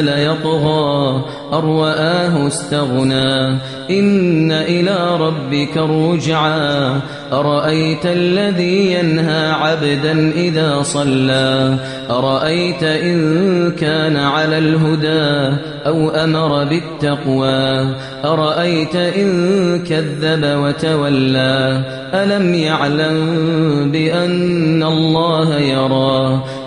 ليطغى أروآه استغنى. إن إلى ربك الرجعى. أرأيت الذي ينهى عبدا إذا صلى؟ أرأيت إن كان على الهدى أو أمر بالتقوى؟ أرأيت إن كذب وتولى؟ ألم يعلم بأن الله يرى؟